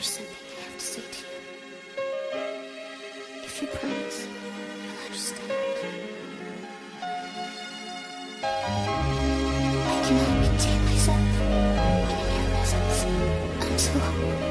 There's something I have to say to you. If you promise, you'll understand. I cannot contain myself when in your presence. I'm so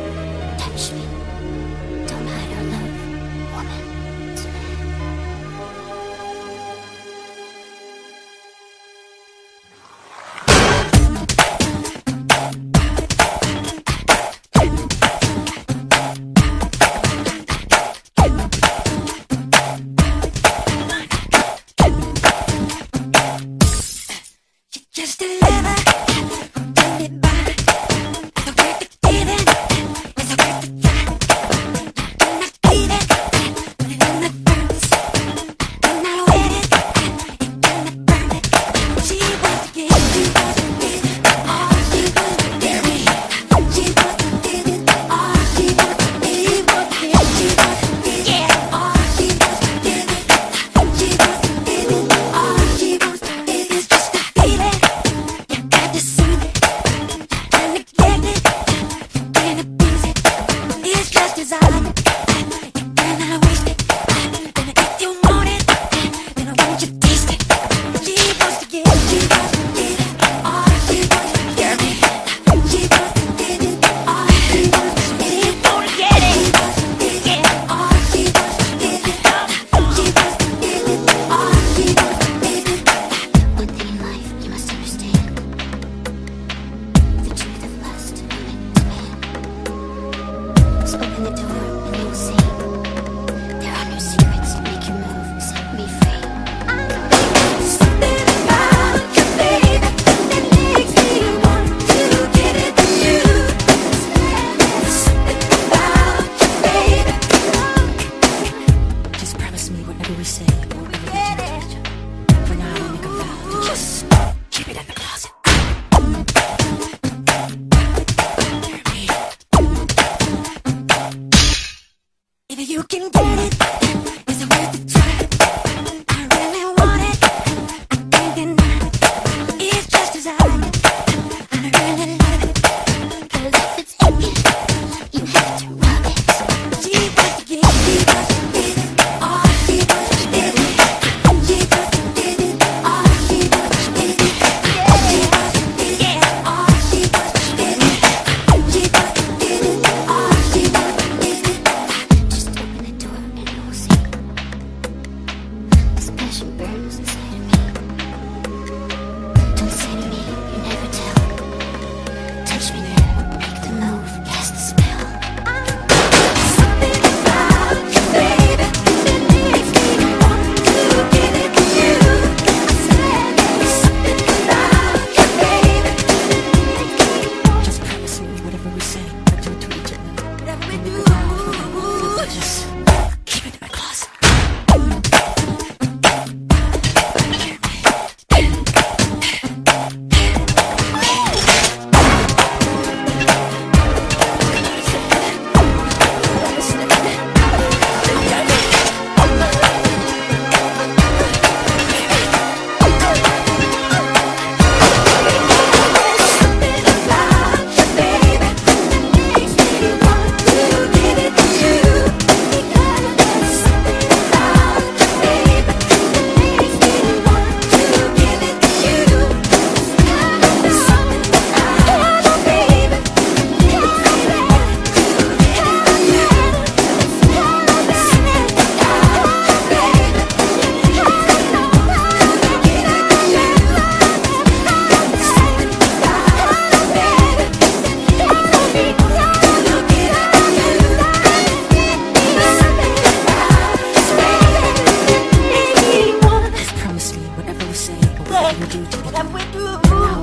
em em quyết thương.